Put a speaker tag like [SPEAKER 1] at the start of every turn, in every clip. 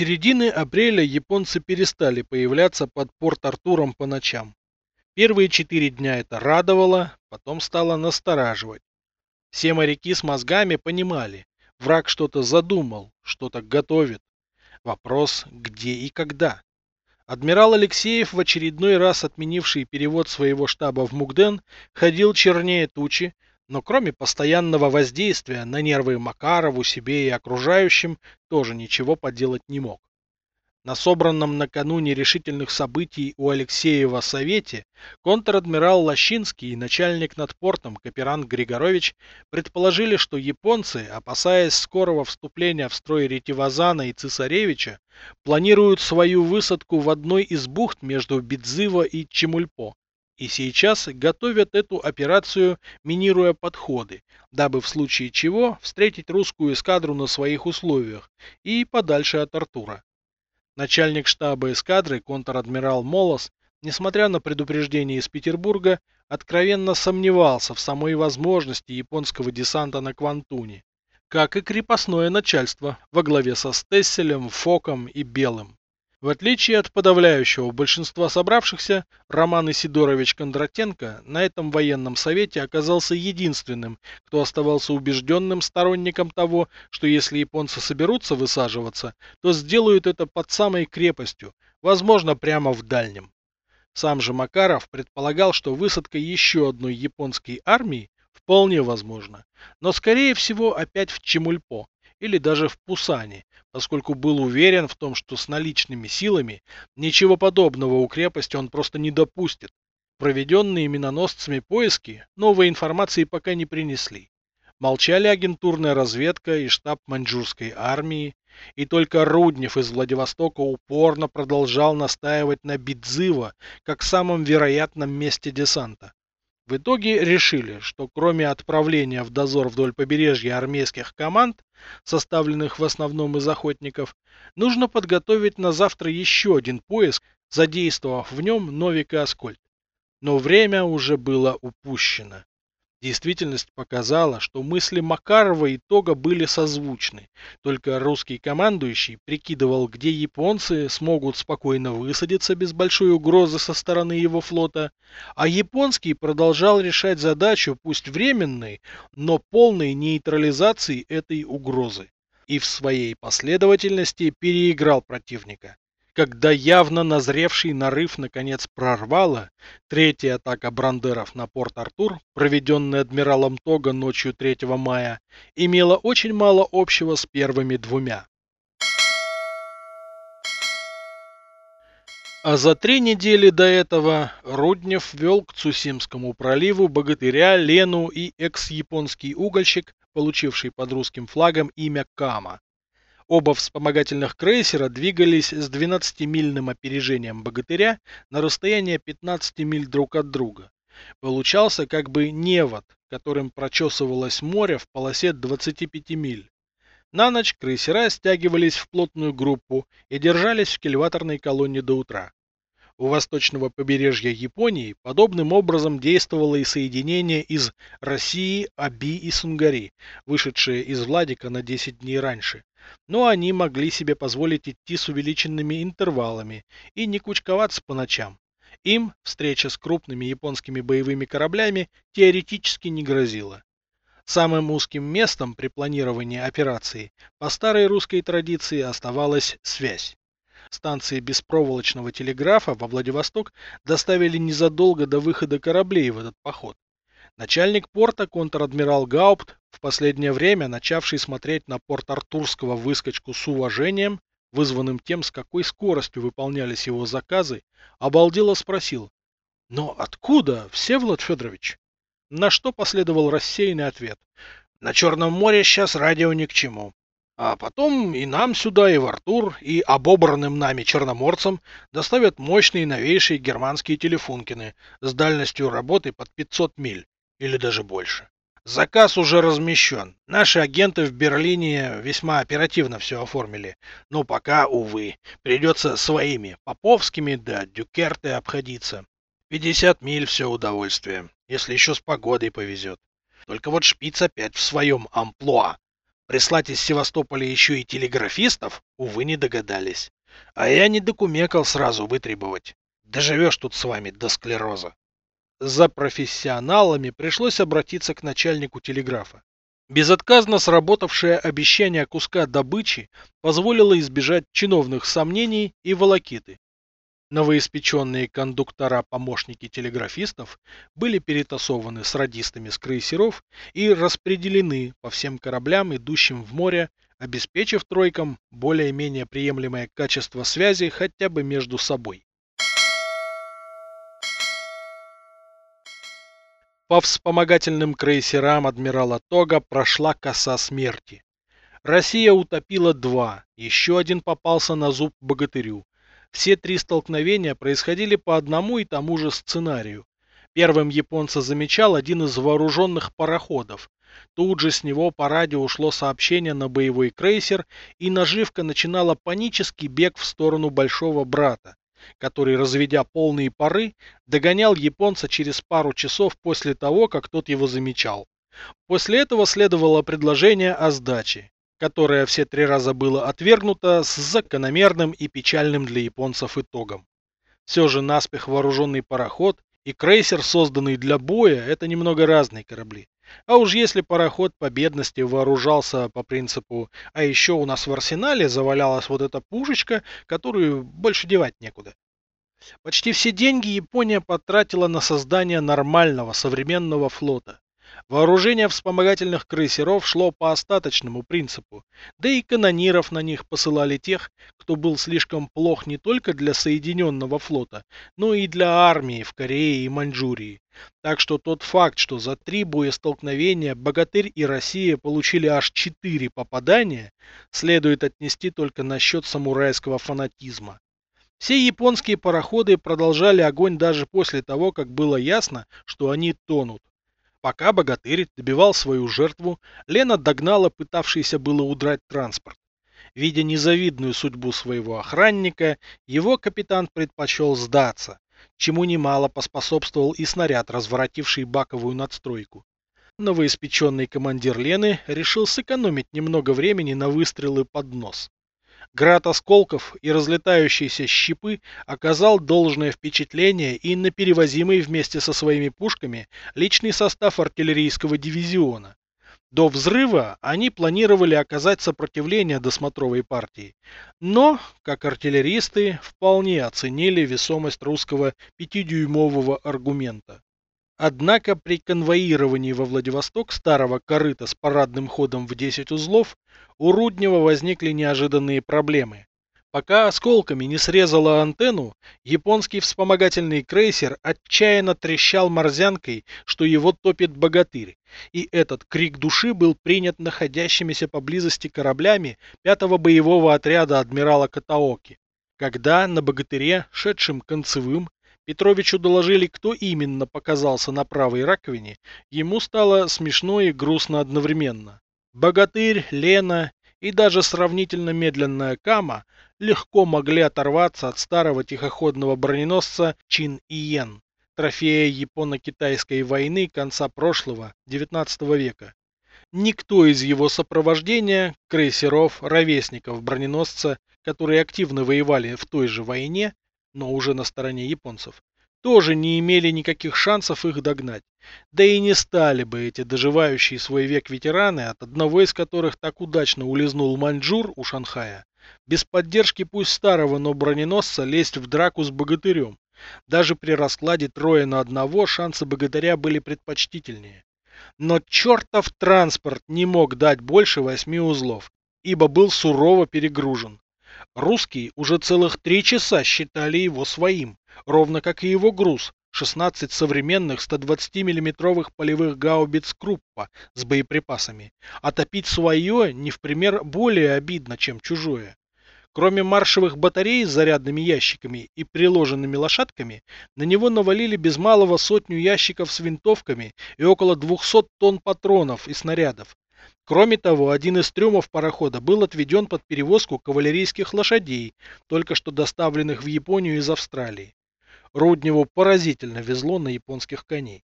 [SPEAKER 1] середины апреля японцы перестали появляться под Порт-Артуром по ночам. Первые четыре дня это радовало, потом стало настораживать. Все моряки с мозгами понимали, враг что-то задумал, что-то готовит. Вопрос, где и когда. Адмирал Алексеев, в очередной раз отменивший перевод своего штаба в Мугден, ходил чернее тучи, но кроме постоянного воздействия на нервы Макарову, себе и окружающим, тоже ничего поделать не мог. На собранном накануне решительных событий у Алексеева совете контр-адмирал Лощинский и начальник над портом Каперанг Григорович предположили, что японцы, опасаясь скорого вступления в строй Ретивазана и Цесаревича, планируют свою высадку в одной из бухт между Бидзыво и Чемульпо, и сейчас готовят эту операцию, минируя подходы, дабы в случае чего встретить русскую эскадру на своих условиях и подальше от Артура. Начальник штаба эскадры, контр-адмирал Молос, несмотря на предупреждение из Петербурга, откровенно сомневался в самой возможности японского десанта на Квантуне, как и крепостное начальство во главе со Стесселем, Фоком и Белым. В отличие от подавляющего большинства собравшихся, Роман Исидорович Кондратенко на этом военном совете оказался единственным, кто оставался убежденным сторонником того, что если японцы соберутся высаживаться, то сделают это под самой крепостью, возможно, прямо в дальнем. Сам же Макаров предполагал, что высадка еще одной японской армии вполне возможна, но скорее всего опять в Чемульпо или даже в Пусане, поскольку был уверен в том, что с наличными силами ничего подобного у крепости он просто не допустит. Проведенные миноносцами поиски новой информации пока не принесли. Молчали агентурная разведка и штаб маньчжурской армии, и только Руднев из Владивостока упорно продолжал настаивать на Бидзыво как самом вероятном месте десанта. В итоге решили, что кроме отправления в дозор вдоль побережья армейских команд, составленных в основном из охотников, нужно подготовить на завтра еще один поиск, задействовав в нем Новик и Аскольд. Но время уже было упущено. Действительность показала, что мысли Макарова и Тога были созвучны, только русский командующий прикидывал, где японцы смогут спокойно высадиться без большой угрозы со стороны его флота, а японский продолжал решать задачу, пусть временной, но полной нейтрализации этой угрозы и в своей последовательности переиграл противника. Когда явно назревший нарыв наконец прорвало, третья атака брандеров на Порт-Артур, проведенная адмиралом Тога ночью 3 мая, имела очень мало общего с первыми двумя. А за три недели до этого Руднев вел к Цусимскому проливу богатыря Лену и экс-японский угольщик, получивший под русским флагом имя Кама. Оба вспомогательных крейсера двигались с 12-мильным опережением богатыря на расстояние 15 миль друг от друга. Получался как бы невод, которым прочесывалось море в полосе 25 миль. На ночь крейсера стягивались в плотную группу и держались в кильваторной колонне до утра. У восточного побережья Японии подобным образом действовало и соединение из России, Аби и Сунгари, вышедшее из Владика на 10 дней раньше но они могли себе позволить идти с увеличенными интервалами и не кучковаться по ночам. Им встреча с крупными японскими боевыми кораблями теоретически не грозила. Самым узким местом при планировании операции по старой русской традиции оставалась связь. Станции беспроволочного телеграфа во Владивосток доставили незадолго до выхода кораблей в этот поход. Начальник порта контр-адмирал Гаупт, в последнее время начавший смотреть на порт Артурского выскочку с уважением, вызванным тем, с какой скоростью выполнялись его заказы, обалдело спросил. «Но откуда, Всеволод Федорович?» На что последовал рассеянный ответ. «На Черном море сейчас радио ни к чему. А потом и нам сюда, и в Артур, и обобранным нами черноморцам доставят мощные новейшие германские телефункины с дальностью работы под 500 миль или даже больше. Заказ уже размещен. Наши агенты в Берлине весьма оперативно все оформили. Но пока, увы, придется своими, поповскими да дюкерты обходиться. 50 миль все удовольствие, если еще с погодой повезет. Только вот шпиц опять в своем амплуа. Прислать из Севастополя еще и телеграфистов, увы, не догадались. А я не докумекал сразу вытребовать. Доживешь тут с вами до склероза. За профессионалами пришлось обратиться к начальнику телеграфа. Безотказно сработавшее обещание куска добычи позволило избежать чиновных сомнений и волокиты. Новоиспеченные кондуктора-помощники телеграфистов были перетасованы с радистами с крейсеров и распределены по всем кораблям, идущим в море, обеспечив тройкам более-менее приемлемое качество связи хотя бы между собой. По вспомогательным крейсерам адмирала Тога прошла коса смерти. Россия утопила два, еще один попался на зуб богатырю. Все три столкновения происходили по одному и тому же сценарию. Первым японца замечал один из вооруженных пароходов. Тут же с него по радио ушло сообщение на боевой крейсер, и наживка начинала панический бег в сторону большого брата, который, разведя полные пары, догонял японца через пару часов после того, как тот его замечал. После этого следовало предложение о сдаче которое все три раза было отвергнуто с закономерным и печальным для японцев итогом. Все же наспех вооруженный пароход и крейсер, созданный для боя, это немного разные корабли. А уж если пароход по бедности вооружался по принципу «а еще у нас в арсенале завалялась вот эта пушечка, которую больше девать некуда». Почти все деньги Япония потратила на создание нормального современного флота. Вооружение вспомогательных крейсеров шло по остаточному принципу, да и канониров на них посылали тех, кто был слишком плох не только для Соединенного флота, но и для армии в Корее и Маньчжурии. Так что тот факт, что за три боестолкновения Богатырь и Россия получили аж четыре попадания, следует отнести только на счет самурайского фанатизма. Все японские пароходы продолжали огонь даже после того, как было ясно, что они тонут. Пока богатырь добивал свою жертву, Лена догнала пытавшийся было удрать транспорт. Видя незавидную судьбу своего охранника, его капитан предпочел сдаться, чему немало поспособствовал и снаряд, разворотивший баковую надстройку. Новоиспеченный командир Лены решил сэкономить немного времени на выстрелы под нос. Град осколков и разлетающиеся щепы оказал должное впечатление и на перевозимый вместе со своими пушками личный состав артиллерийского дивизиона. До взрыва они планировали оказать сопротивление досмотровой партии, но, как артиллеристы, вполне оценили весомость русского пятидюймового аргумента. Однако при конвоировании во Владивосток старого корыта с парадным ходом в 10 узлов у Руднева возникли неожиданные проблемы. Пока осколками не срезала антенну, японский вспомогательный крейсер отчаянно трещал морзянкой, что его топит богатырь, и этот крик души был принят находящимися поблизости кораблями пятого боевого отряда адмирала Катаоки. Когда на богатыре, шедшем концевым, Петровичу доложили, кто именно показался на правой раковине, ему стало смешно и грустно одновременно. Богатырь, Лена и даже сравнительно медленная Кама легко могли оторваться от старого тихоходного броненосца Чин Иен, трофея Японо-Китайской войны конца прошлого, XIX века. Никто из его сопровождения, крейсеров, ровесников броненосца, которые активно воевали в той же войне, но уже на стороне японцев, тоже не имели никаких шансов их догнать. Да и не стали бы эти доживающие свой век ветераны, от одного из которых так удачно улизнул Маньчжур у Шанхая, без поддержки пусть старого, но броненосца лезть в драку с богатырем. Даже при раскладе трое на одного шансы богатыря были предпочтительнее. Но чертов транспорт не мог дать больше восьми узлов, ибо был сурово перегружен. Русские уже целых три часа считали его своим, ровно как и его груз, 16 современных 120 миллиметровых полевых гаубиц Круппа с боеприпасами. А топить свое не в пример более обидно, чем чужое. Кроме маршевых батарей с зарядными ящиками и приложенными лошадками, на него навалили без малого сотню ящиков с винтовками и около 200 тонн патронов и снарядов. Кроме того, один из трюмов парохода был отведен под перевозку кавалерийских лошадей, только что доставленных в Японию из Австралии. Рудневу поразительно везло на японских коней.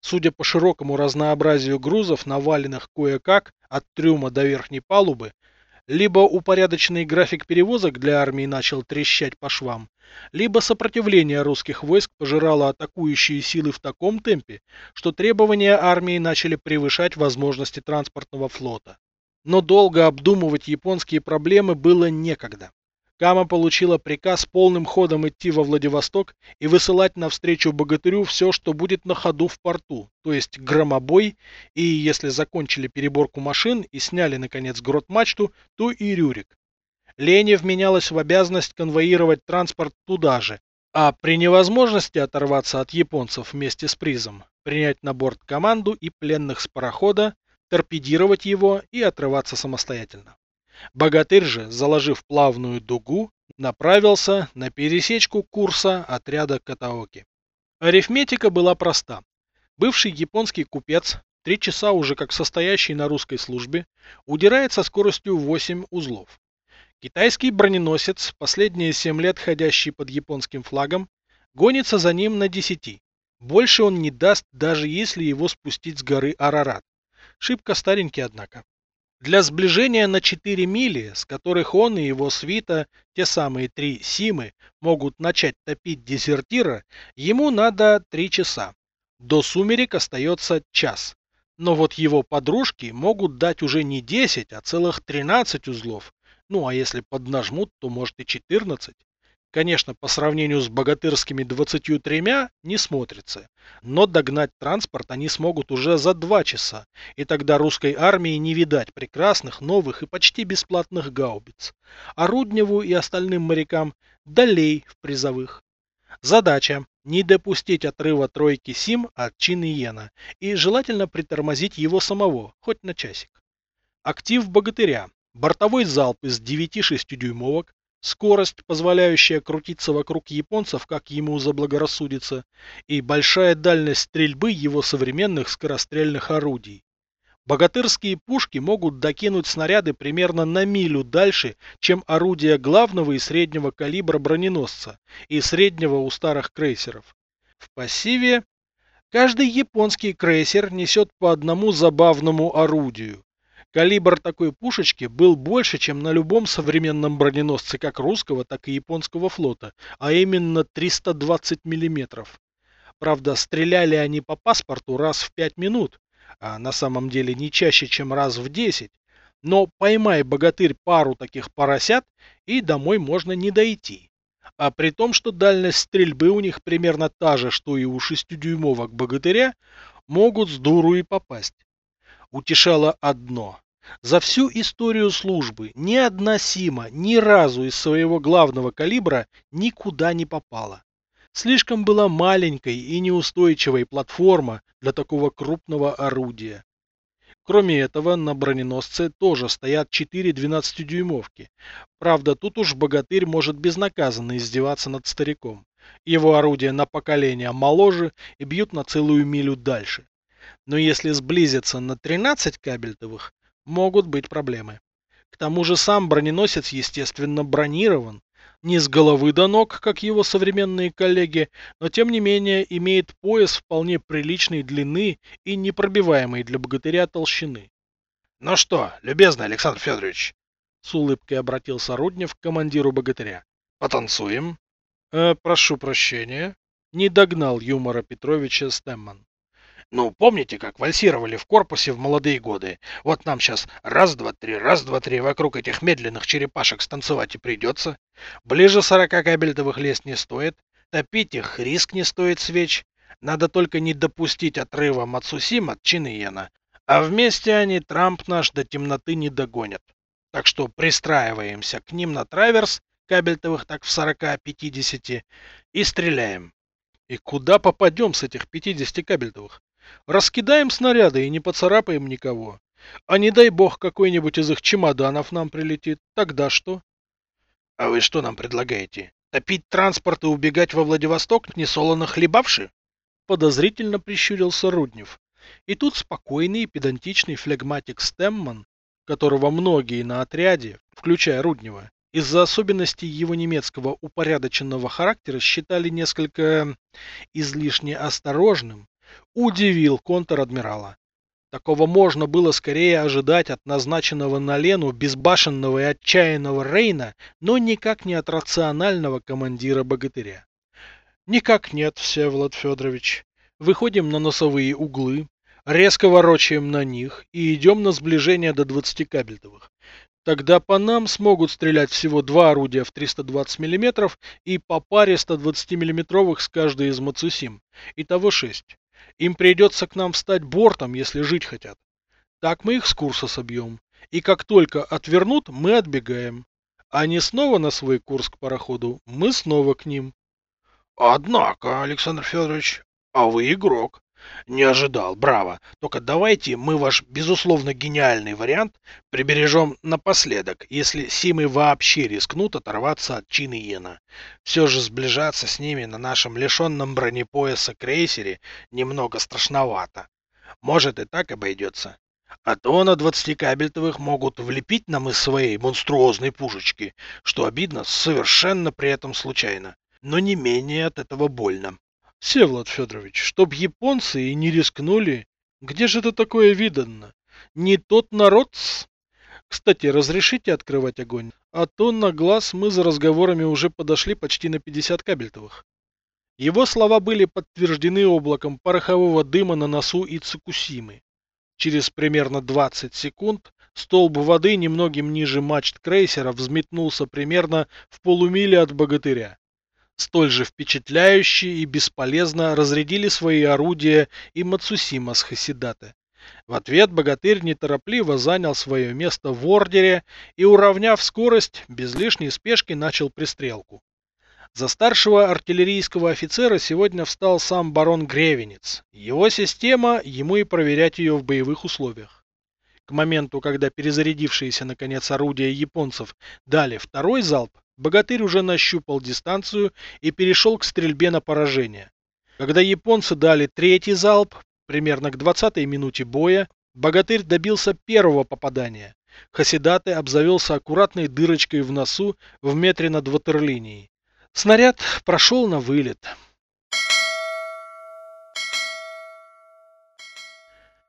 [SPEAKER 1] Судя по широкому разнообразию грузов, наваленных кое-как от трюма до верхней палубы, либо упорядоченный график перевозок для армии начал трещать по швам, либо сопротивление русских войск пожирало атакующие силы в таком темпе, что требования армии начали превышать возможности транспортного флота. Но долго обдумывать японские проблемы было некогда. Кама получила приказ полным ходом идти во Владивосток и высылать навстречу богатырю все, что будет на ходу в порту, то есть громобой, и если закончили переборку машин и сняли, наконец, грот-мачту, то и Рюрик. Лене вменялась в обязанность конвоировать транспорт туда же, а при невозможности оторваться от японцев вместе с призом, принять на борт команду и пленных с парохода, торпедировать его и отрываться самостоятельно. Богатырь же, заложив плавную дугу, направился на пересечку курса отряда Катаоки. Арифметика была проста. Бывший японский купец, три часа уже как состоящий на русской службе, удирает со скоростью 8 узлов. Китайский броненосец, последние 7 лет ходящий под японским флагом, гонится за ним на 10. Больше он не даст, даже если его спустить с горы Арарат. Шибко старенький, однако. Для сближения на 4 мили, с которых он и его свита, те самые три Симы, могут начать топить дезертира, ему надо 3 часа. До сумерек остается час. Но вот его подружки могут дать уже не 10, а целых 13 узлов. Ну а если поднажмут, то может и 14. Конечно, по сравнению с богатырскими 23 не смотрится, но догнать транспорт они смогут уже за 2 часа, и тогда русской армии не видать прекрасных, новых и почти бесплатных гаубиц, а Рудневу и остальным морякам долей в призовых. Задача – не допустить отрыва тройки Сим от Чин Йена и желательно притормозить его самого, хоть на часик. Актив богатыря – бортовой залп из 9 6-дюймовок, скорость, позволяющая крутиться вокруг японцев, как ему заблагорассудится, и большая дальность стрельбы его современных скорострельных орудий. Богатырские пушки могут докинуть снаряды примерно на милю дальше, чем орудия главного и среднего калибра броненосца и среднего у старых крейсеров. В пассиве каждый японский крейсер несет по одному забавному орудию. Калибр такой пушечки был больше, чем на любом современном броненосце как русского, так и японского флота, а именно 320 мм. Правда, стреляли они по паспорту раз в 5 минут, а на самом деле не чаще, чем раз в 10. Но поймай, богатырь, пару таких поросят, и домой можно не дойти. А при том, что дальность стрельбы у них примерно та же, что и у шестидюймовок богатыря, могут с дуру и попасть утешало одно. За всю историю службы ни одна Сима ни разу из своего главного калибра никуда не попала. Слишком была маленькой и неустойчивой платформа для такого крупного орудия. Кроме этого, на броненосце тоже стоят 4 12-дюймовки. Правда, тут уж богатырь может безнаказанно издеваться над стариком. Его орудия на поколение моложе и бьют на целую милю дальше. Но если сблизиться на 13 кабельтовых, могут быть проблемы. К тому же сам броненосец, естественно, бронирован. Не с головы до ног, как его современные коллеги, но тем не менее имеет пояс вполне приличной длины и непробиваемой для богатыря толщины.
[SPEAKER 2] «Ну что, любезный Александр Федорович?»
[SPEAKER 1] С улыбкой обратился Руднев к командиру богатыря.
[SPEAKER 2] «Потанцуем?»
[SPEAKER 1] э, «Прошу прощения». Не догнал юмора Петровича Стэмман.
[SPEAKER 2] Ну, помните, как вальсировали в корпусе в молодые годы? Вот нам сейчас раз-два-три, раз-два-три вокруг этих медленных черепашек станцевать и придется. Ближе сорока кабельтовых лезть не стоит. Топить их риск не стоит свеч. Надо только не допустить отрыва Мацусим от Чиниена. А вместе они Трамп наш до темноты не догонят. Так что пристраиваемся к ним на траверс, кабельтовых так в 40-50, и стреляем.
[SPEAKER 1] И куда попадем с этих 50 кабельтовых? Раскидаем снаряды и не поцарапаем никого. А не дай бог какой-нибудь из их чемоданов нам прилетит. Тогда что?
[SPEAKER 2] А вы что нам предлагаете? Топить транспорт и убегать во Владивосток, несолоно хлебавши?
[SPEAKER 1] Подозрительно прищурился Руднев. И тут спокойный и педантичный флегматик Стемман, которого многие на отряде, включая Руднева, из-за особенностей его немецкого упорядоченного характера считали несколько излишне осторожным, удивил контр-адмирала. Такого можно было скорее ожидать от назначенного на Лену безбашенного и отчаянного Рейна, но никак не от рационального командира богатыря. Никак нет, Всеволод Федорович. Выходим на носовые углы, резко ворочаем на них и идем на сближение до 20 кабельтовых. Тогда по нам смогут стрелять всего два орудия в 320 мм и по паре 120 мм с каждой из Мацусим. Итого шесть. Им придется к нам встать бортом, если жить хотят. Так мы их с курса собьем. И как только отвернут, мы отбегаем. Они снова на свой курс к пароходу, мы снова к ним.
[SPEAKER 2] Однако, Александр Федорович, а вы игрок. Не ожидал, браво. Только давайте мы ваш, безусловно, гениальный вариант прибережем напоследок, если Симы вообще рискнут оторваться от Чин и Йена. Все же сближаться с ними на нашем лишенном бронепояса крейсере немного страшновато. Может и так обойдется. А то на 20 кабельтовых могут влепить нам из своей монструозной пушечки, что обидно совершенно при этом случайно, но не менее от этого больно.
[SPEAKER 1] Всеволод Федорович, чтоб японцы и не рискнули. Где же это такое видано? Не тот народ -с. Кстати, разрешите открывать огонь? А то на глаз мы за разговорами уже подошли почти на 50 кабельтовых. Его слова были подтверждены облаком порохового дыма на носу и Цукусимы. Через примерно 20 секунд столб воды немногим ниже мачт крейсера взметнулся примерно в полумиле от богатыря столь же впечатляюще и бесполезно разрядили свои орудия и Мацусима с Хасидаты. В ответ богатырь неторопливо занял свое место в ордере и, уравняв скорость, без лишней спешки начал пристрелку. За старшего артиллерийского офицера сегодня встал сам барон Гревенец. Его система, ему и проверять ее в боевых условиях. К моменту, когда перезарядившиеся наконец орудия японцев дали второй залп, Богатырь уже нащупал дистанцию и перешел к стрельбе на поражение. Когда японцы дали третий залп, примерно к 20-й минуте боя, Богатырь добился первого попадания. Хасидаты обзавелся аккуратной дырочкой в носу в метре над ватерлинией. Снаряд прошел на вылет.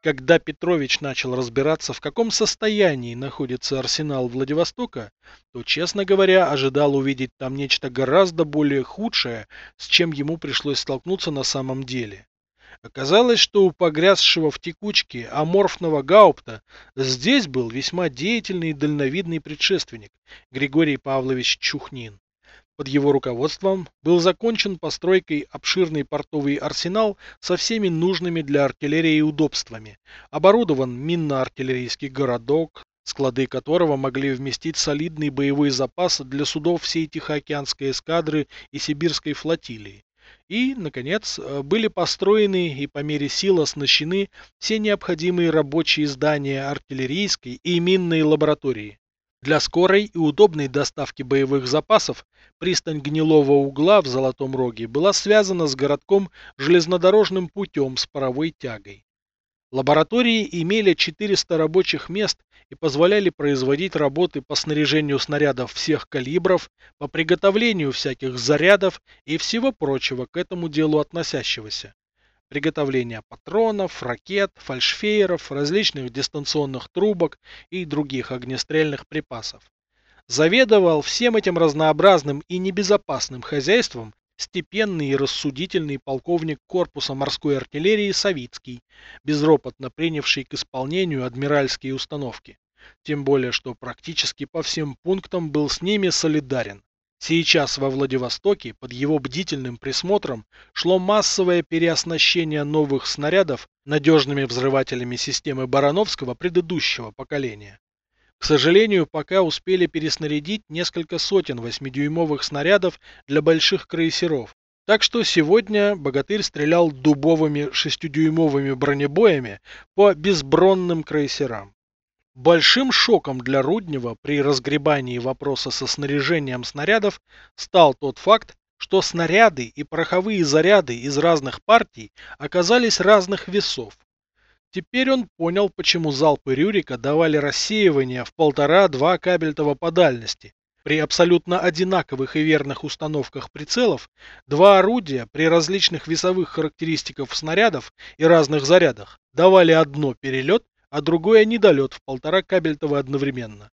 [SPEAKER 1] Когда Петрович начал разбираться, в каком состоянии находится арсенал Владивостока, то, честно говоря, ожидал увидеть там нечто гораздо более худшее, с чем ему пришлось столкнуться на самом деле. Оказалось, что у погрязшего в текучке аморфного Гаупта здесь был весьма деятельный и дальновидный предшественник Григорий Павлович Чухнин. Под его руководством был закончен постройкой обширный портовый арсенал со всеми нужными для артиллерии удобствами. Оборудован минно-артиллерийский городок, склады которого могли вместить солидный боевой запас для судов всей Тихоокеанской эскадры и Сибирской флотилии. И, наконец, были построены и по мере сил оснащены все необходимые рабочие здания артиллерийской и минной лаборатории. Для скорой и удобной доставки боевых запасов пристань Гнилого угла в Золотом Роге была связана с городком железнодорожным путем с паровой тягой. Лаборатории имели 400 рабочих мест и позволяли производить работы по снаряжению снарядов всех калибров, по приготовлению всяких зарядов и всего прочего к этому делу относящегося приготовления патронов, ракет, фальшфейеров, различных дистанционных трубок и других огнестрельных припасов. Заведовал всем этим разнообразным и небезопасным хозяйством степенный и рассудительный полковник корпуса морской артиллерии Савицкий, безропотно принявший к исполнению адмиральские установки. Тем более, что практически по всем пунктам был с ними солидарен. Сейчас во Владивостоке под его бдительным присмотром шло массовое переоснащение новых снарядов надежными взрывателями системы Барановского предыдущего поколения. К сожалению, пока успели переснарядить несколько сотен восьмидюймовых снарядов для больших крейсеров. Так что сегодня Богатырь стрелял дубовыми шестидюймовыми бронебоями по безбронным крейсерам. Большим шоком для Руднева при разгребании вопроса со снаряжением снарядов стал тот факт, что снаряды и пороховые заряды из разных партий оказались разных весов. Теперь он понял, почему залпы Рюрика давали рассеивание в полтора-два кабельтова по дальности, При абсолютно одинаковых и верных установках прицелов, два орудия при различных весовых характеристиках снарядов и разных зарядах давали одно перелет, а другое недолет в полтора кабельтова одновременно.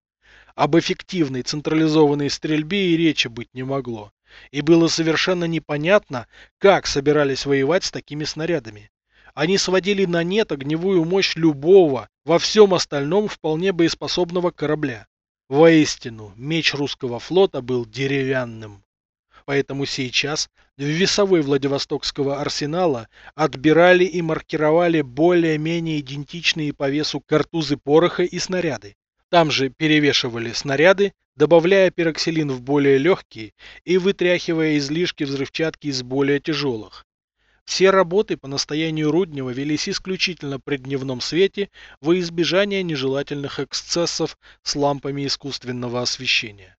[SPEAKER 1] Об эффективной централизованной стрельбе и речи быть не могло. И было совершенно непонятно, как собирались воевать с такими снарядами. Они сводили на нет огневую мощь любого, во всем остальном вполне боеспособного корабля. Воистину, меч русского флота был деревянным. Поэтому сейчас в весовой Владивостокского арсенала отбирали и маркировали более-менее идентичные по весу картузы пороха и снаряды. Там же перевешивали снаряды, добавляя пероксилин в более легкие и вытряхивая излишки взрывчатки из более тяжелых. Все работы по настоянию Руднева велись исключительно при дневном свете во избежание нежелательных эксцессов с лампами искусственного освещения.